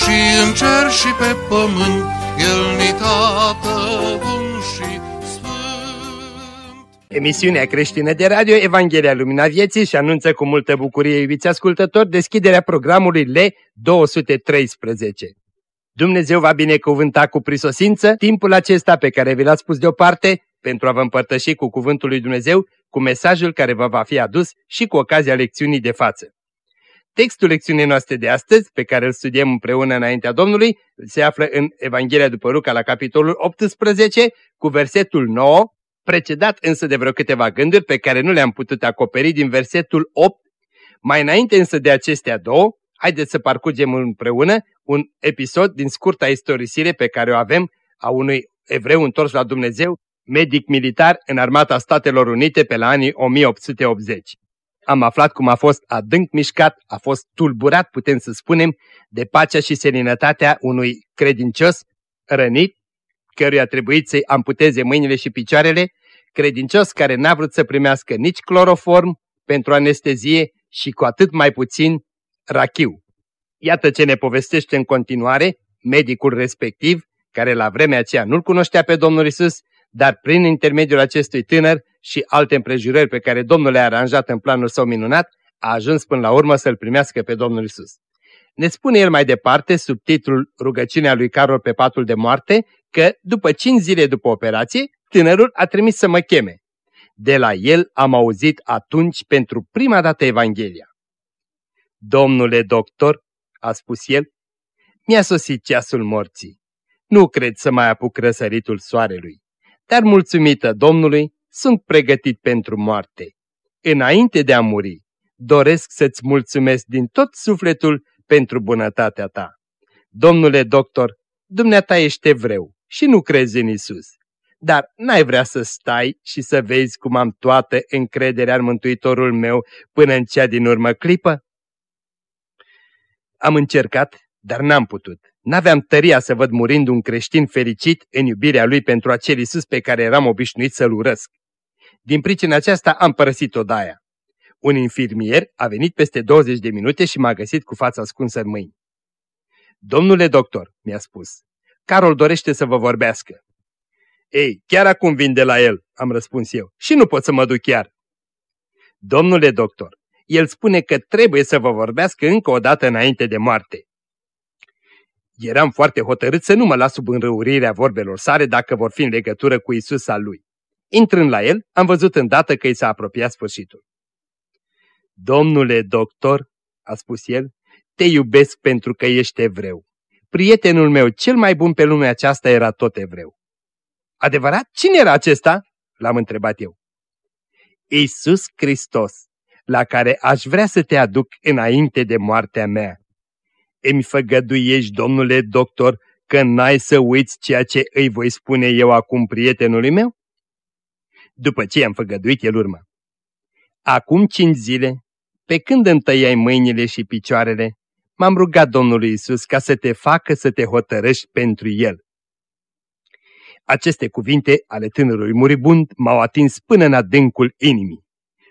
și în cer și pe pământ, El ni tată bun și sfânt. Emisiunea creștină de radio Evanghelia Lumina Vieții și anunță cu multă bucurie, iubiți ascultători, deschiderea programului L213. Dumnezeu va binecuvânta cu prisosință timpul acesta pe care vi l-ați pus deoparte pentru a vă împărtăși cu cuvântul lui Dumnezeu, cu mesajul care vă va fi adus și cu ocazia lecțiunii de față. Textul lecțiunii noastre de astăzi, pe care îl studiem împreună înaintea Domnului, se află în Evanghelia după Luca la capitolul 18 cu versetul 9, precedat însă de vreo câteva gânduri pe care nu le-am putut acoperi din versetul 8. Mai înainte însă de acestea două, haideți să parcurgem împreună un episod din scurta istorisire pe care o avem a unui evreu întors la Dumnezeu, medic militar în armata Statelor Unite pe la anii 1880. Am aflat cum a fost adânc mișcat, a fost tulburat, putem să spunem, de pacea și seninătatea unui credincios rănit, căruia a trebuit să-i amputeze mâinile și picioarele, credincios care n-a vrut să primească nici cloroform pentru anestezie și cu atât mai puțin rachiu. Iată ce ne povestește în continuare medicul respectiv, care la vremea aceea nu-L cunoștea pe Domnul Isus, dar prin intermediul acestui tânăr și alte împrejurări pe care Domnul le-a aranjat în planul său minunat, a ajuns până la urmă să-L primească pe Domnul Isus. Ne spune el mai departe, sub titlul Rugăciunea lui Carol pe patul de moarte, că după cinci zile după operație, tânărul a trimis să mă cheme. De la el am auzit atunci pentru prima dată Evanghelia. Domnule doctor, a spus el, mi-a sosit ceasul morții. Nu cred să mai apuc răsăritul soarelui, dar mulțumită Domnului, sunt pregătit pentru moarte. Înainte de a muri, doresc să-ți mulțumesc din tot sufletul pentru bunătatea ta. Domnule doctor, dumneata ești evreu și nu crezi în Isus. Dar n-ai vrea să stai și să vezi cum am toată încrederea în Mântuitorul meu până în cea din urmă clipă? Am încercat, dar n-am putut. N-aveam tăria să văd murind un creștin fericit în iubirea lui pentru acel Isus pe care eram obișnuit să-l urăsc. Din pricina aceasta am părăsit odaia. Un infirmier a venit peste 20 de minute și m-a găsit cu fața ascunsă în mâini. Domnule doctor, mi-a spus, Carol dorește să vă vorbească. Ei, chiar acum vin de la el, am răspuns eu, și nu pot să mă duc chiar. Domnule doctor, el spune că trebuie să vă vorbească încă o dată înainte de moarte. Eram foarte hotărât să nu mă las sub înrăurirea vorbelor sare dacă vor fi în legătură cu Isus al lui. Intrând la el, am văzut îndată că i s-a apropiat sfârșitul. Domnule doctor, a spus el, te iubesc pentru că ești evreu. Prietenul meu cel mai bun pe lumea aceasta era tot evreu. Adevărat? Cine era acesta? L-am întrebat eu. Isus Hristos, la care aș vrea să te aduc înainte de moartea mea. Îmi făgăduiești, domnule doctor, că n-ai să uiți ceea ce îi voi spune eu acum prietenului meu? După ce i-am făgăduit, el urmă. Acum cinci zile, pe când îmi tăiai mâinile și picioarele, m-am rugat Domnului Isus ca să te facă să te hotărăști pentru El. Aceste cuvinte ale tânărului muribund m-au atins până în adâncul inimii.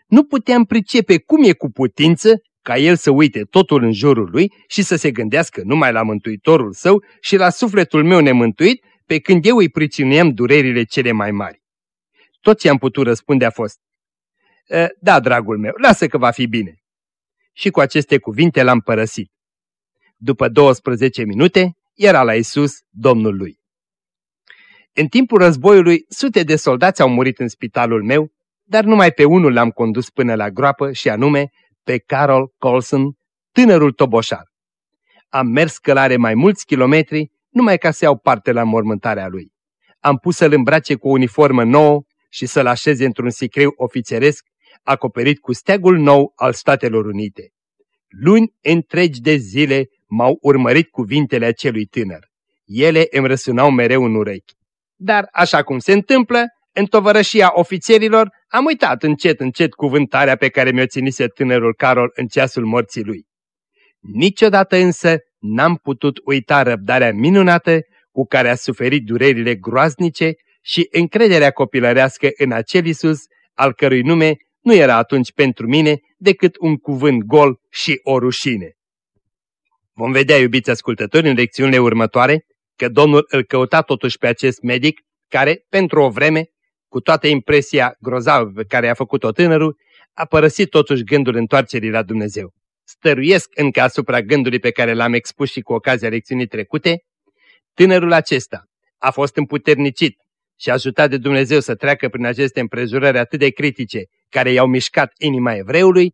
Nu puteam pricepe cum e cu putință ca el să uite totul în jurul lui și să se gândească numai la mântuitorul său și la sufletul meu nemântuit, pe când eu îi pricinuiam durerile cele mai mari. Tot ce am putut răspunde a fost, Da, dragul meu, lasă că va fi bine. Și cu aceste cuvinte l-am părăsit. După 12 minute, era la Isus, Domnul lui. În timpul războiului, sute de soldați au murit în spitalul meu, dar numai pe unul l-am condus până la groapă și anume pe Carol Colson, tânărul toboșar. Am mers călare mai mulți kilometri numai ca să iau parte la mormântarea lui. Am pus să-l îmbrace cu o uniformă nouă și să-l așeze într-un sicriu ofițeresc acoperit cu steagul nou al Statelor Unite. Luni întregi de zile m-au urmărit cuvintele acelui tânăr. Ele îmi răsunau mereu în urechi. Dar, așa cum se întâmplă, în tovărășia ofițerilor am uitat încet încet cuvântarea pe care mi-o ținise tânărul Carol în ceasul morții lui. Niciodată însă n-am putut uita răbdarea minunată cu care a suferit durerile groaznice și încrederea copilărească în acel Isus, al cărui nume nu era atunci pentru mine decât un cuvânt gol și o rușine. Vom vedea, iubiți ascultători, în lecțiunile următoare, că Domnul îl căuta totuși pe acest medic, care, pentru o vreme, cu toată impresia grozavă pe care a făcut-o tânărul, a părăsit totuși gândul întoarcerii la Dumnezeu. Stăruiesc încă asupra gândului pe care l-am expus și cu ocazia lecțiunii trecute, tânărul acesta a fost împuternicit și ajutat de Dumnezeu să treacă prin aceste împrejurări atât de critice care i-au mișcat inima evreului,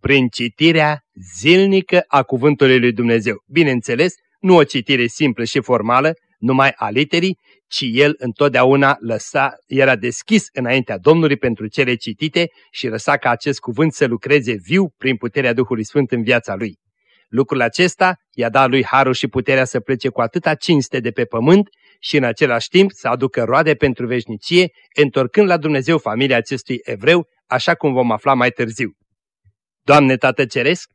prin citirea zilnică a cuvântului lui Dumnezeu. Bineînțeles, nu o citire simplă și formală, numai a literii, ci el întotdeauna lăsa, era deschis înaintea Domnului pentru cele citite și lăsa ca acest cuvânt să lucreze viu prin puterea Duhului Sfânt în viața lui. Lucrul acesta i-a dat lui harul și puterea să plece cu atâta cinste de pe pământ și în același timp să aducă roade pentru veșnicie, întorcând la Dumnezeu familia acestui evreu, așa cum vom afla mai târziu. Doamne Tată Ceresc,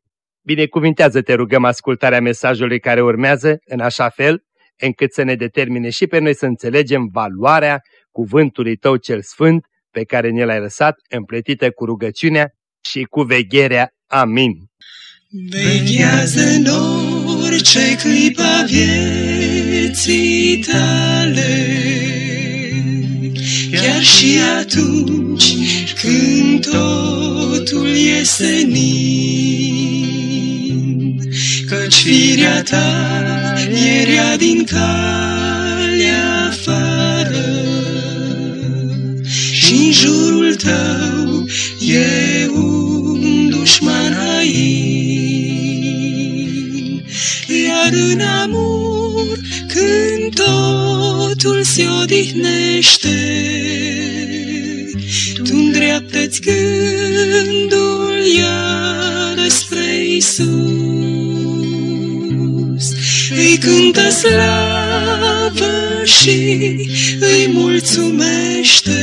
binecuvintează-te rugăm ascultarea mesajului care urmează, în așa fel încât să ne determine și pe noi să înțelegem valoarea cuvântului Tău cel Sfânt pe care ne l-ai lăsat împletită cu rugăciunea și cu vegherea. Amin. Veghează în orice clipa vieții tale, chiar și atunci când totul e senin, căci firea ta e rea din calea afară și în jurul tău e un dușman hain. Iar în amur, când totul se odihnește, tu îndreaptă-ți gândul iar spre Isus. Îi cântă slavă și îi mulțumește.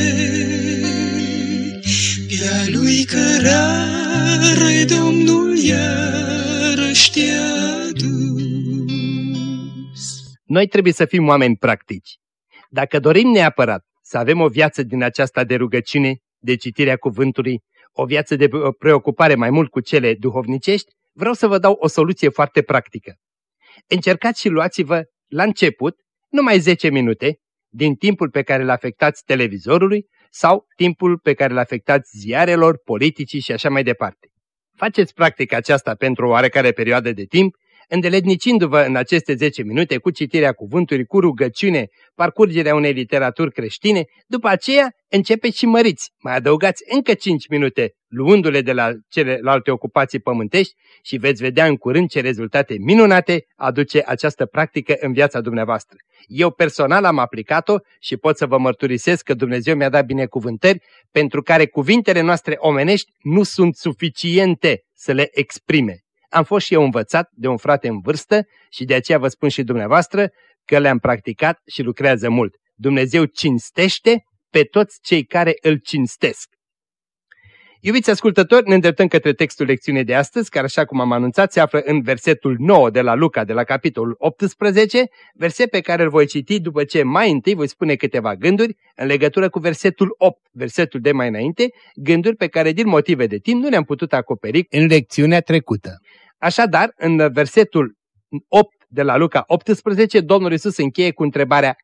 Pe-a lui cărare Domnul iarăși te-a dus. Noi trebuie să fim oameni practici. Dacă dorim neapărat să avem o viață din aceasta de rugăciune, de citirea cuvântului, o viață de preocupare mai mult cu cele duhovnicești, vreau să vă dau o soluție foarte practică. Încercați și luați-vă la început numai 10 minute din timpul pe care îl afectați televizorului sau timpul pe care îl afectați ziarelor, politicii și așa mai departe. Faceți practic aceasta pentru o oarecare perioadă de timp îndeletnicindu-vă în aceste 10 minute cu citirea cuvântului, cu rugăciune, parcurgerea unei literaturi creștine, după aceea începeți și măriți, mai adăugați încă 5 minute, luându-le de la celelalte ocupații pământești și veți vedea în curând ce rezultate minunate aduce această practică în viața dumneavoastră. Eu personal am aplicat-o și pot să vă mărturisesc că Dumnezeu mi-a dat binecuvântări pentru care cuvintele noastre omenești nu sunt suficiente să le exprime. Am fost și eu învățat de un frate în vârstă și de aceea vă spun și dumneavoastră că le-am practicat și lucrează mult. Dumnezeu cinstește pe toți cei care îl cinstesc. Iubiți ascultători, ne îndreptăm către textul lecțiunii de astăzi, care așa cum am anunțat se află în versetul 9 de la Luca, de la capitolul 18, verset pe care îl voi citi după ce mai întâi voi spune câteva gânduri în legătură cu versetul 8, versetul de mai înainte, gânduri pe care din motive de timp nu le-am putut acoperi în lecțiunea trecută. Așadar, în versetul 8 de la Luca 18, Domnul Isus încheie cu întrebarea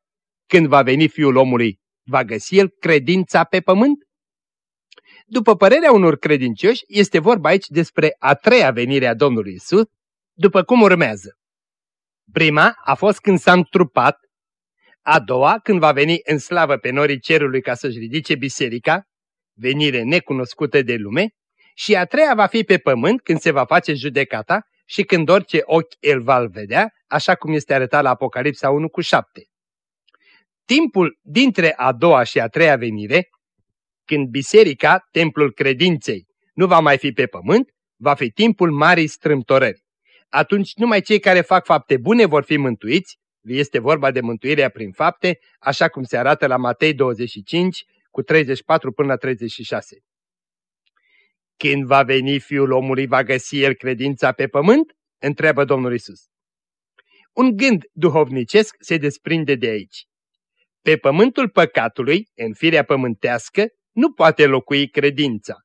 când va veni Fiul omului, va găsi el credința pe pământ? După părerea unor credincioși, este vorba aici despre a treia venire a Domnului Isus, după cum urmează. Prima a fost când s-a întrupat, a doua când va veni în slavă pe norii cerului ca să-și ridice biserica, venire necunoscută de lume, și a treia va fi pe pământ când se va face judecata și când orice ochi el va vedea, așa cum este arătat la Apocalipsa 1 cu 7. Timpul dintre a doua și a treia venire când biserica, templul credinței, nu va mai fi pe pământ, va fi timpul marii strâmtorări. atunci numai cei care fac fapte bune vor fi mântuiți, este vorba de mântuirea prin fapte, așa cum se arată la Matei 25, cu 34 până la 36. Când va veni Fiul omului, va găsi el credința pe pământ? Întreabă Domnul Isus. Un gând duhovnicesc se desprinde de aici. Pe pământul păcatului, în firea pământească, nu poate locui credința.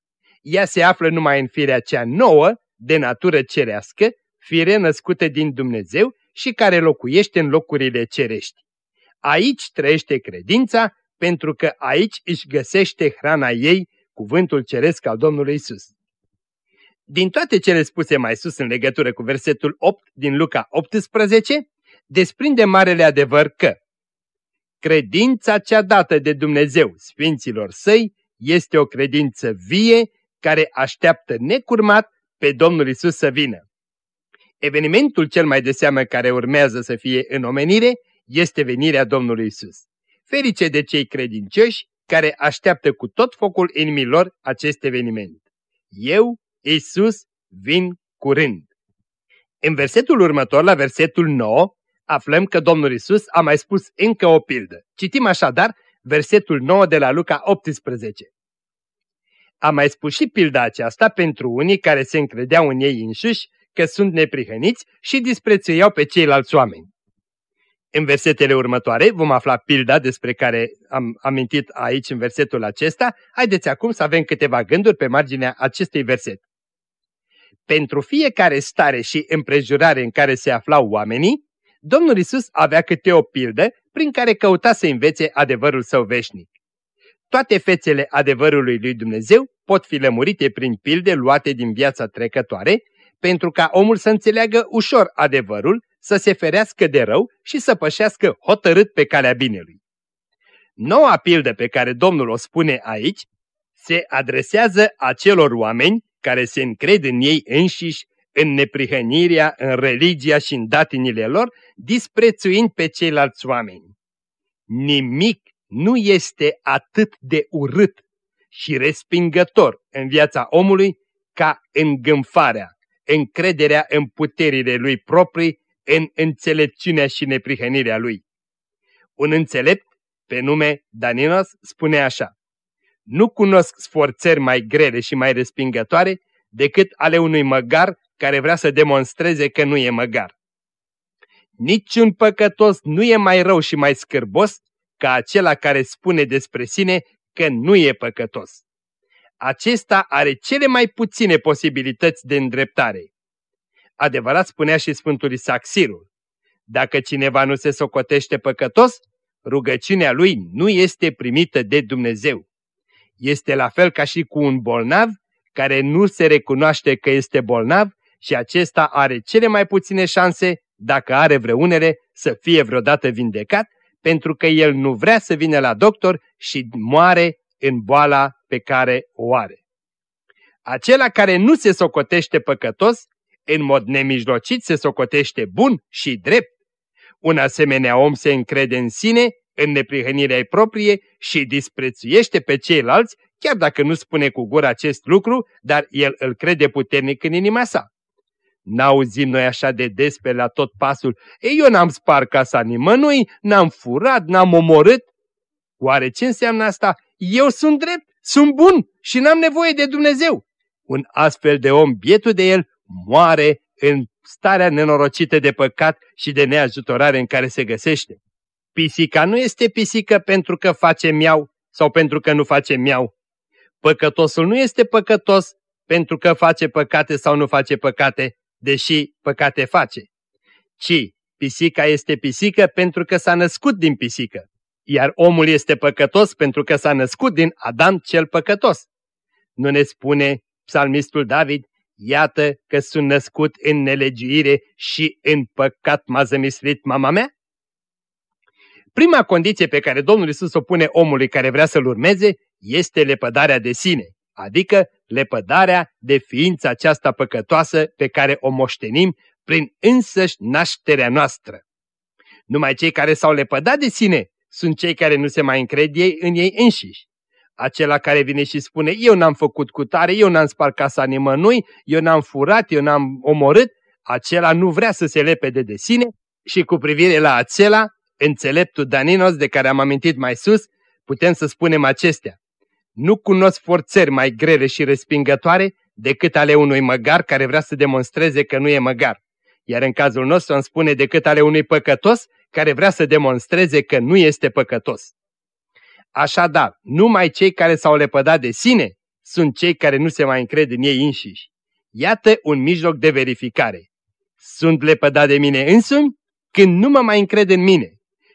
Ea se află numai în firea cea nouă, de natură cerească, fire născută din Dumnezeu și care locuiește în locurile cerești. Aici trăiește credința, pentru că aici își găsește hrana ei, cuvântul ceresc al Domnului Isus. Din toate cele spuse mai sus în legătură cu versetul 8 din Luca 18, desprinde marele adevăr că credința cea dată de Dumnezeu Sfinților Săi este o credință vie care așteaptă necurmat pe Domnul Isus să vină. Evenimentul cel mai de seamă care urmează să fie în omenire este venirea Domnului Isus. Ferice de cei credincioși care așteaptă cu tot focul inimilor acest eveniment. Eu, Isus, vin curând. În versetul următor, la versetul 9, aflăm că Domnul Isus a mai spus încă o pildă. Citim așadar versetul 9 de la Luca 18. A mai spus și pilda aceasta pentru unii care se încredeau în ei înșiși că sunt neprihăniți și disprețuiau pe ceilalți oameni. În versetele următoare vom afla pilda despre care am amintit aici în versetul acesta. Haideți acum să avem câteva gânduri pe marginea acestui verset. Pentru fiecare stare și împrejurare în care se aflau oamenii, Domnul Isus avea câte o pildă prin care căuta să învețe adevărul său veșnic. Toate fețele adevărului lui Dumnezeu pot fi lămurite prin pilde luate din viața trecătoare, pentru ca omul să înțeleagă ușor adevărul, să se ferească de rău și să pășească hotărât pe calea binelui. Noua pildă pe care Domnul o spune aici se adresează acelor oameni care se încred în ei înșiși, în neprihănirea, în religia și în datinile lor, disprețuind pe ceilalți oameni. Nimic nu este atât de urât și respingător în viața omului ca îngânfarea, încrederea în puterile lui proprii, în înțelepciunea și neprihănirea lui. Un înțelept, pe nume Daninos, spune așa, Nu cunosc sforțări mai grele și mai respingătoare decât ale unui măgar care vrea să demonstreze că nu e măgar. Niciun păcătos nu e mai rău și mai scârbos ca acela care spune despre sine că nu e păcătos. Acesta are cele mai puține posibilități de îndreptare. Adevărat spunea și Sfântul Isaxirul, dacă cineva nu se socotește păcătos, rugăciunea lui nu este primită de Dumnezeu. Este la fel ca și cu un bolnav care nu se recunoaște că este bolnav și acesta are cele mai puține șanse, dacă are vreunele, să fie vreodată vindecat, pentru că el nu vrea să vină la doctor și moare în boala pe care o are. Acela care nu se socotește păcătos, în mod nemijlocit se socotește bun și drept. Un asemenea om se încrede în sine, în neprihănirea proprie și disprețuiește pe ceilalți, chiar dacă nu spune cu gura acest lucru, dar el îl crede puternic în inima sa. N-auzim noi așa de des pe la tot pasul, ei, eu n-am spart casa nimănui, n-am furat, n-am omorât. Oare ce înseamnă asta? Eu sunt drept, sunt bun și n-am nevoie de Dumnezeu. Un astfel de om, bietul de el, moare în starea nenorocită de păcat și de neajutorare în care se găsește. Pisica nu este pisică pentru că face miau sau pentru că nu face miau. Păcătosul nu este păcătos pentru că face păcate sau nu face păcate, deși păcate face, ci pisica este pisică pentru că s-a născut din pisică, iar omul este păcătos pentru că s-a născut din Adam cel păcătos. Nu ne spune psalmistul David, iată că sunt născut în nelegiuire și în păcat m-a zămislit mama mea? Prima condiție pe care Domnul Isus o pune omului care vrea să-L urmeze este lepădarea de sine, adică lepădarea de ființa aceasta păcătoasă pe care o moștenim prin însăși nașterea noastră. Numai cei care s-au lepădat de sine sunt cei care nu se mai încred ei în ei înșiși. Acela care vine și spune, eu n-am făcut cu tare, eu n-am spart casa nimănui, eu n-am furat, eu n-am omorât, acela nu vrea să se lepede de sine și cu privire la acela, înțeleptul Daninos de care am amintit mai sus, putem să spunem acestea. Nu cunosc forțări mai grele și respingătoare decât ale unui măgar care vrea să demonstreze că nu e măgar. Iar în cazul nostru îmi spune decât ale unui păcătos care vrea să demonstreze că nu este păcătos. Așadar, numai cei care s-au lepădat de sine sunt cei care nu se mai încred în ei înșiși. Iată un mijloc de verificare. Sunt lepădat de mine însumi când nu mă mai încred în mine.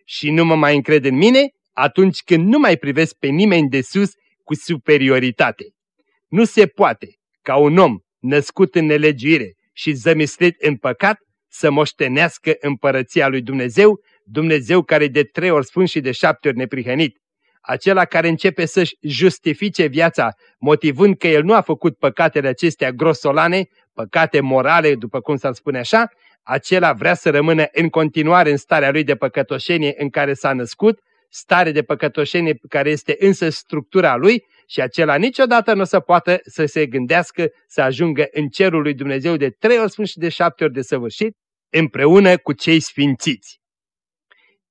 Și nu mă mai încred în mine atunci când nu mai privesc pe nimeni de sus cu superioritate. Nu se poate ca un om născut în nelegiuire și zămislit în păcat să moștenească împărăția lui Dumnezeu, Dumnezeu care de trei ori sfânt și de șapte ori neprihănit. Acela care începe să-și justifice viața, motivând că el nu a făcut păcatele acestea grosolane, păcate morale, după cum s-ar spune așa, acela vrea să rămână în continuare în starea lui de păcătoșenie în care s-a născut, stare de păcătoșenie care este însă structura lui și acela niciodată nu o să poată să se gândească să ajungă în cerul lui Dumnezeu de trei ori sfânt și de șapte ori de săvârșit, împreună cu cei sfințiți.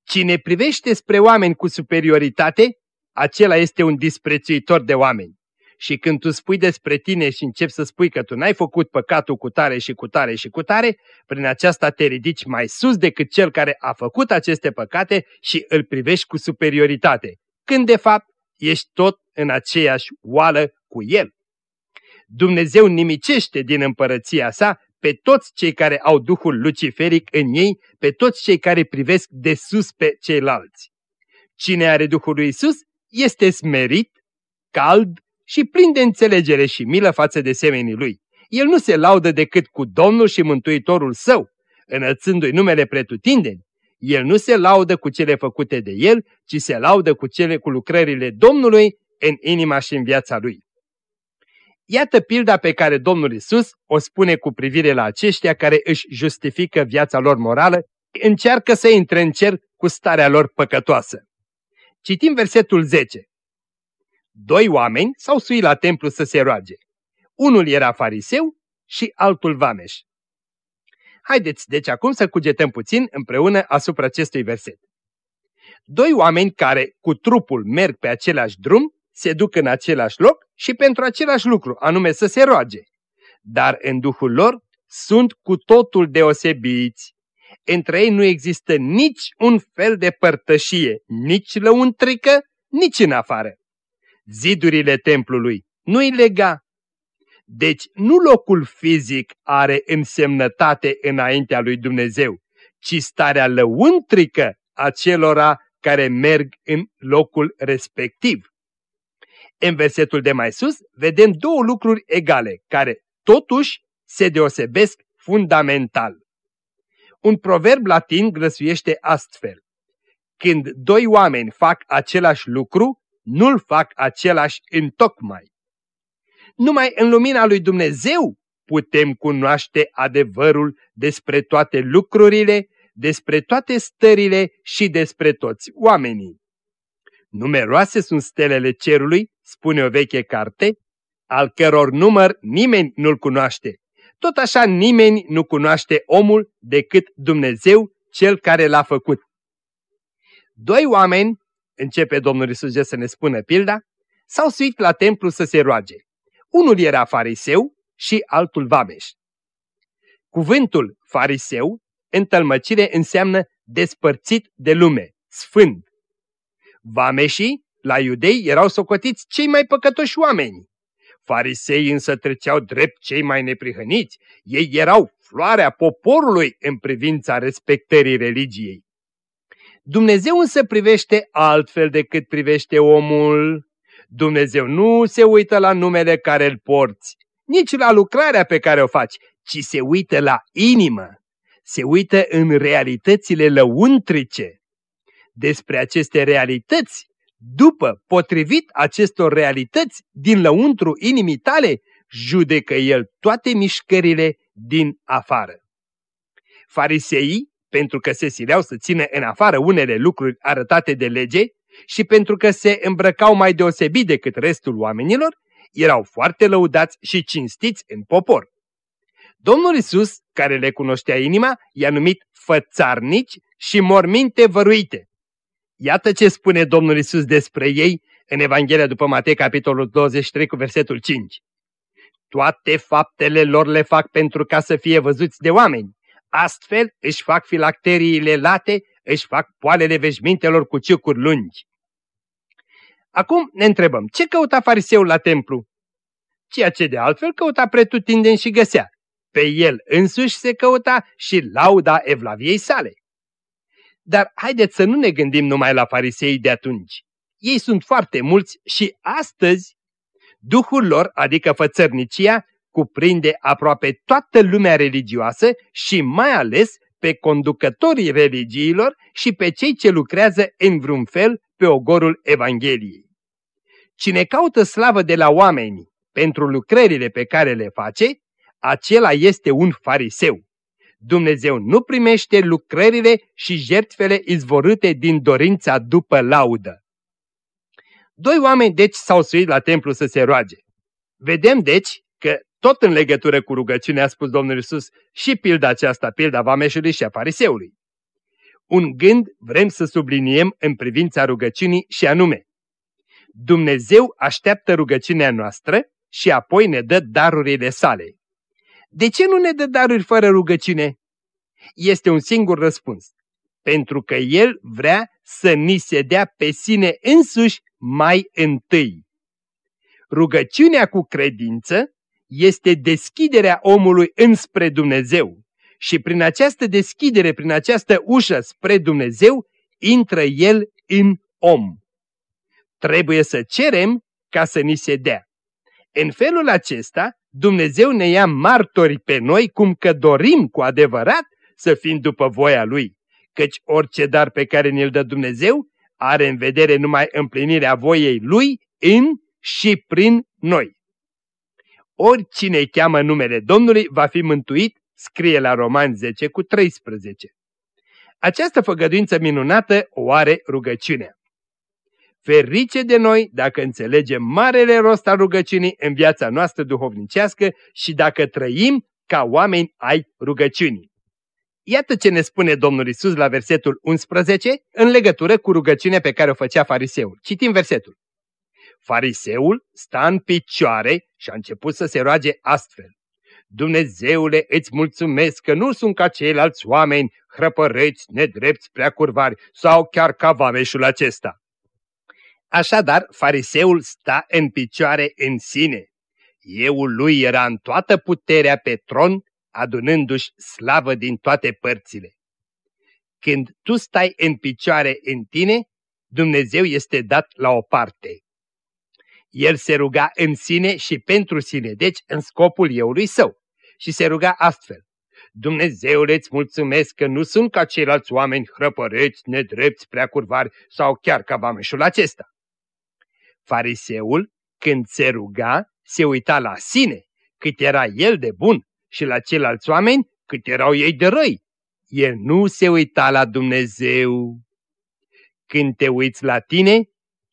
Cine privește spre oameni cu superioritate, acela este un disprețuitor de oameni. Și când tu spui despre tine și începi să spui că tu n-ai făcut păcatul cu tare și cu tare și cu tare, prin aceasta te ridici mai sus decât cel care a făcut aceste păcate și îl privești cu superioritate, când de fapt ești tot în aceeași oală cu el. Dumnezeu nimicește din împărăția sa pe toți cei care au Duhul Luciferic în ei, pe toți cei care privesc de sus pe ceilalți. Cine are Duhul lui Isus este smerit, cald și plin de înțelegere și milă față de semenii lui. El nu se laudă decât cu Domnul și Mântuitorul său, înălțându-i numele pretutindeni. El nu se laudă cu cele făcute de el, ci se laudă cu cele cu lucrările Domnului în inima și în viața lui. Iată pilda pe care Domnul Isus o spune cu privire la aceștia care își justifică viața lor morală, încearcă să intre în cer cu starea lor păcătoasă. Citim versetul 10. Doi oameni s-au suit la templu să se roage. Unul era fariseu și altul vameș. Haideți deci acum să cugetăm puțin împreună asupra acestui verset. Doi oameni care cu trupul merg pe același drum se duc în același loc și pentru același lucru, anume să se roage. Dar în duhul lor sunt cu totul deosebiți. Între ei nu există nici un fel de părtășie, nici lăuntrică, nici în afară. Zidurile templului nu-i lega. Deci nu locul fizic are însemnătate înaintea lui Dumnezeu, ci starea lăuntrică a celora care merg în locul respectiv. În versetul de mai sus vedem două lucruri egale, care totuși se deosebesc fundamental. Un proverb latin grăsuiește astfel. Când doi oameni fac același lucru, nu-l fac același întocmai. Numai în lumina lui Dumnezeu putem cunoaște adevărul despre toate lucrurile, despre toate stările și despre toți oamenii. Numeroase sunt stelele cerului, spune o veche carte, al căror număr nimeni nu-l cunoaște. Tot așa nimeni nu cunoaște omul decât Dumnezeu, cel care l-a făcut. Doi oameni, începe Domnul Iisus să ne spună pilda, s-au suit la templu să se roage. Unul era fariseu și altul vameș. Cuvântul fariseu, în tălmăcire, înseamnă despărțit de lume, sfânt. Vameșii, la iudei, erau socotiți cei mai păcătoși oameni. Farisei însă treceau drept cei mai neprihăniți. Ei erau floarea poporului în privința respectării religiei. Dumnezeu însă privește altfel decât privește omul. Dumnezeu nu se uită la numele care îl porți, nici la lucrarea pe care o faci, ci se uită la inimă, se uită în realitățile lăuntrice despre aceste realități, după, potrivit acestor realități din lăuntru inimii tale, judecă el toate mișcările din afară. Fariseii, pentru că se sileau să țină în afară unele lucruri arătate de lege și pentru că se îmbrăcau mai deosebit decât restul oamenilor, erau foarte lăudați și cinstiți în popor. Domnul Isus, care le cunoștea inima, i-a numit fățarnici și morminte văruite. Iată ce spune Domnul Isus despre ei în Evanghelia după Matei, capitolul 23, cu versetul 5. Toate faptele lor le fac pentru ca să fie văzuți de oameni. Astfel își fac filacteriile late, își fac poalele veșmintelor cu ciucuri lungi. Acum ne întrebăm, ce căuta fariseul la templu? Ceea ce de altfel căuta pretutindeni și găsea. Pe el însuși se căuta și lauda evlaviei sale. Dar haideți să nu ne gândim numai la farisei de atunci. Ei sunt foarte mulți și astăzi Duhul lor, adică fățărnicia, cuprinde aproape toată lumea religioasă și mai ales pe conducătorii religiilor și pe cei ce lucrează în vreun fel pe ogorul Evangheliei. Cine caută slavă de la oameni pentru lucrările pe care le face, acela este un fariseu. Dumnezeu nu primește lucrările și jertfele izvorâte din dorința după laudă. Doi oameni deci s-au suit la templu să se roage. Vedem deci că tot în legătură cu rugăciunea a spus Domnul Isus și pilda aceasta, pilda vameșului și a fariseului. Un gând vrem să subliniem în privința rugăciunii și anume. Dumnezeu așteaptă rugăciunea noastră și apoi ne dă darurile sale. De ce nu ne dă daruri fără rugăciune? Este un singur răspuns. Pentru că El vrea să ni se dea pe sine însuși mai întâi. Rugăciunea cu credință este deschiderea omului înspre Dumnezeu și prin această deschidere, prin această ușă spre Dumnezeu, intră El în om. Trebuie să cerem ca să ni se dea. În felul acesta, Dumnezeu ne ia martori pe noi cum că dorim cu adevărat să fim după voia Lui, căci orice dar pe care ne-l dă Dumnezeu are în vedere numai împlinirea voiei Lui în și prin noi. Oricine cheamă numele Domnului va fi mântuit, scrie la Roman 10 cu 13. Această făgăduință minunată o are rugăciunea. Ferice de noi dacă înțelegem marele rost al rugăciunii în viața noastră duhovnicească și dacă trăim ca oameni ai rugăciunii. Iată ce ne spune Domnul Isus la versetul 11 în legătură cu rugăciunea pe care o făcea fariseul. Citim versetul. Fariseul sta în picioare și a început să se roage astfel. Dumnezeule, îți mulțumesc că nu sunt ca ceilalți oameni, hrăpăreți, nedrepți, prea curvari sau chiar ca vameșul acesta. Așadar, fariseul sta în picioare în sine. Euul lui era în toată puterea pe tron, adunându-și slavă din toate părțile. Când tu stai în picioare în tine, Dumnezeu este dat la o parte. El se ruga în sine și pentru sine, deci în scopul euului său. Și se ruga astfel. Dumnezeule, îți mulțumesc că nu sunt ca ceilalți oameni hrăpăreți, nedrepți, prea curvari sau chiar ca vameșul acesta. Fariseul, când se ruga, se uita la sine, cât era el de bun, și la ceilalți oameni, cât erau ei de răi. El nu se uita la Dumnezeu. Când te uiți la tine,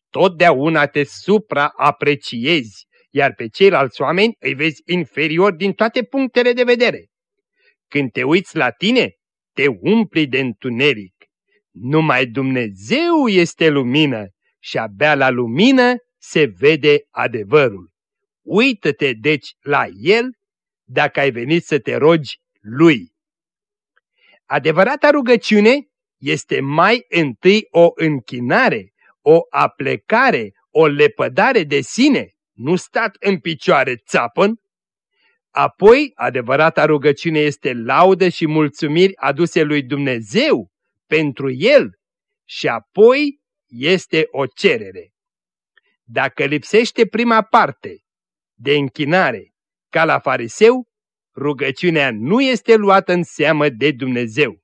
totdeauna te supraapreciezi, iar pe ceilalți oameni îi vezi inferior din toate punctele de vedere. Când te uiți la tine, te umpli de întuneric. Numai Dumnezeu este lumină și abia la lumină se vede adevărul. Uită-te deci la El dacă ai venit să te rogi Lui. Adevărata rugăciune este mai întâi o închinare, o aplecare, o lepădare de sine, nu stat în picioare țapăn. Apoi, adevărata rugăciune este laudă și mulțumiri aduse lui Dumnezeu pentru El și apoi este o cerere. Dacă lipsește prima parte de închinare, ca la fariseu, rugăciunea nu este luată în seamă de Dumnezeu.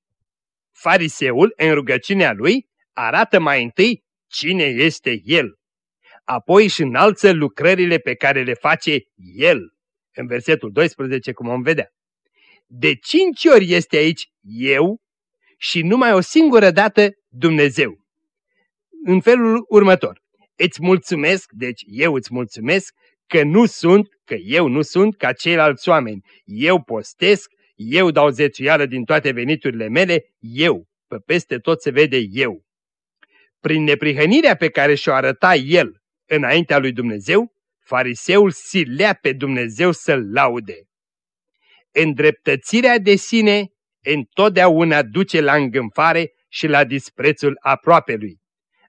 Fariseul, în rugăciunea lui, arată mai întâi cine este el. Apoi își înalță lucrările pe care le face el. În versetul 12, cum vom vedea. De cinci ori este aici eu și numai o singură dată Dumnezeu. În felul următor. Îți mulțumesc, deci eu îți mulțumesc că nu sunt că eu nu sunt ca ceilalți oameni. Eu postesc, eu dau zețuială din toate veniturile mele, eu, pe peste tot se vede eu. Prin neprihănirea pe care și-o arăta el înaintea lui Dumnezeu, fariseul silea pe Dumnezeu să-l laude. Îndreptățirea de sine întotdeauna duce la îngânfare și la disprețul aproapelui.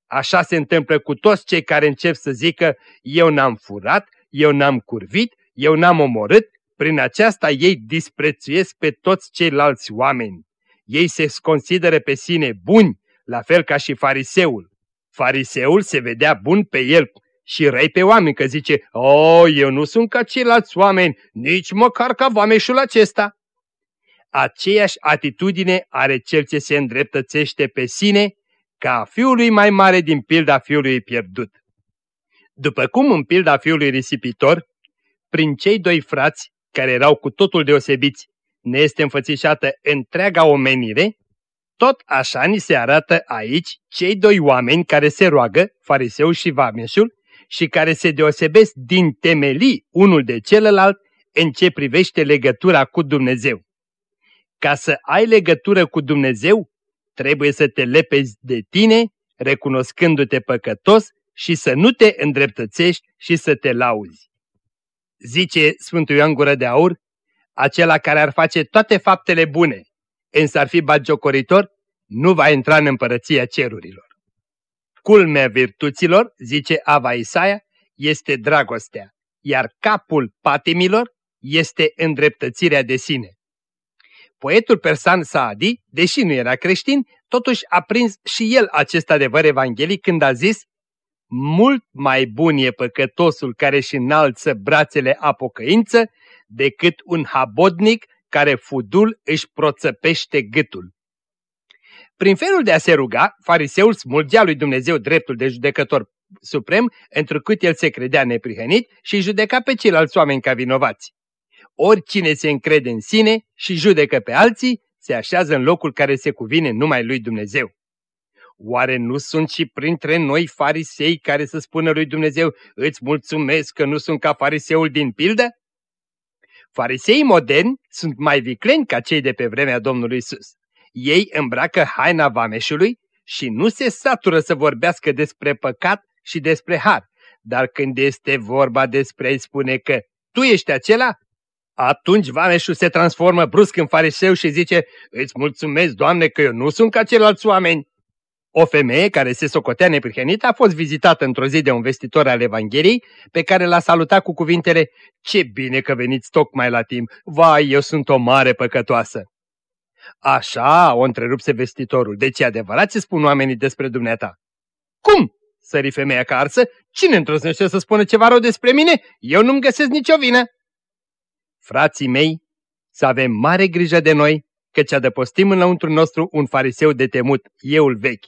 Așa se întâmplă cu toți cei care încep să zică, eu n-am furat, eu n-am curvit, eu n-am omorât, prin aceasta ei disprețuiesc pe toți ceilalți oameni. Ei se consideră pe sine buni, la fel ca și fariseul. Fariseul se vedea bun pe el și răi pe oameni, că zice, O, eu nu sunt ca ceilalți oameni, nici măcar ca vameșul acesta. Aceeași atitudine are cel ce se îndreptățește pe sine ca fiului mai mare din pilda fiului pierdut. După cum în pilda fiului risipitor, prin cei doi frați, care erau cu totul deosebiți, ne este înfățișată întreaga omenire, tot așa ni se arată aici cei doi oameni care se roagă, fariseu și vameșul, și care se deosebesc din temelii unul de celălalt în ce privește legătura cu Dumnezeu. Ca să ai legătură cu Dumnezeu, trebuie să te lepezi de tine, recunoscându-te păcătos și să nu te îndreptățești și să te lauzi. Zice Sfântul Ioan Gură de Aur, acela care ar face toate faptele bune, însă ar fi bagiocoritor, nu va intra în împărăția cerurilor. Culmea virtuților, zice Ava Isaia, este dragostea, iar capul patimilor este îndreptățirea de sine. Poetul persan Saadi, deși nu era creștin, totuși a prins și el acest adevăr evanghelic când a zis Mult mai bun e păcătosul care își înalță brațele a pocăință decât un habodnic care fudul își proțăpește gâtul. Prin felul de a se ruga, fariseul smulgea lui Dumnezeu dreptul de judecător suprem, întrucât el se credea neprihănit și judeca pe ceilalți oameni ca vinovați. Oricine se încrede în sine și judecă pe alții, se așează în locul care se cuvine numai lui Dumnezeu. Oare nu sunt și printre noi farisei care să spună lui Dumnezeu, îți mulțumesc că nu sunt ca fariseul din pildă? Fariseii moderni sunt mai vicleni ca cei de pe vremea Domnului Isus. Ei îmbracă haina vameșului și nu se satură să vorbească despre păcat și despre har, dar când este vorba despre a spune că tu ești acela, atunci vameșul se transformă brusc în fariseu și zice, îți mulțumesc, Doamne, că eu nu sunt ca ceilalți oameni. O femeie care se socotea neprihănită a fost vizitată într-o zi de un vestitor al Evangheliei, pe care l-a salutat cu cuvintele, Ce bine că veniți tocmai la timp, vai, eu sunt o mare păcătoasă. Așa, o întrerupse vestitorul, deci e adevărat ce spun oamenii despre dumneata. Cum? Sări femeia ca arsă, cine întrăznește să spună ceva rău despre mine? Eu nu-mi găsesc nicio vină. Frații mei, să avem mare grijă de noi, căci adăpostim înăuntru nostru un fariseu de temut, euul vechi.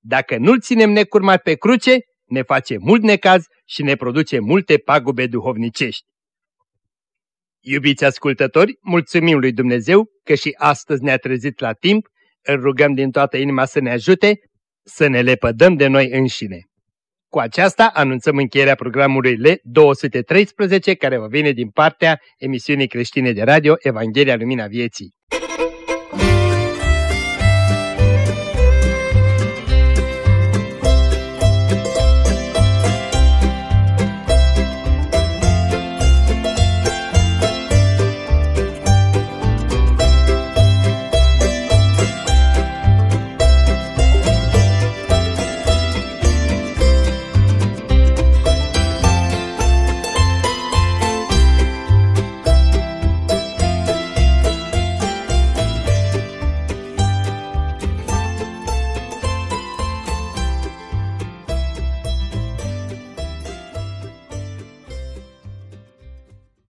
Dacă nu-l ținem necurmat pe cruce, ne face mult necaz și ne produce multe pagube duhovnicești. Iubiți ascultători, mulțumim lui Dumnezeu că și astăzi ne-a trezit la timp, îl rugăm din toată inima să ne ajute să ne lepădăm de noi înșine. Cu aceasta anunțăm încheierea programului L213 care vă vine din partea emisiunii creștine de radio Evanghelia Lumina Vieții.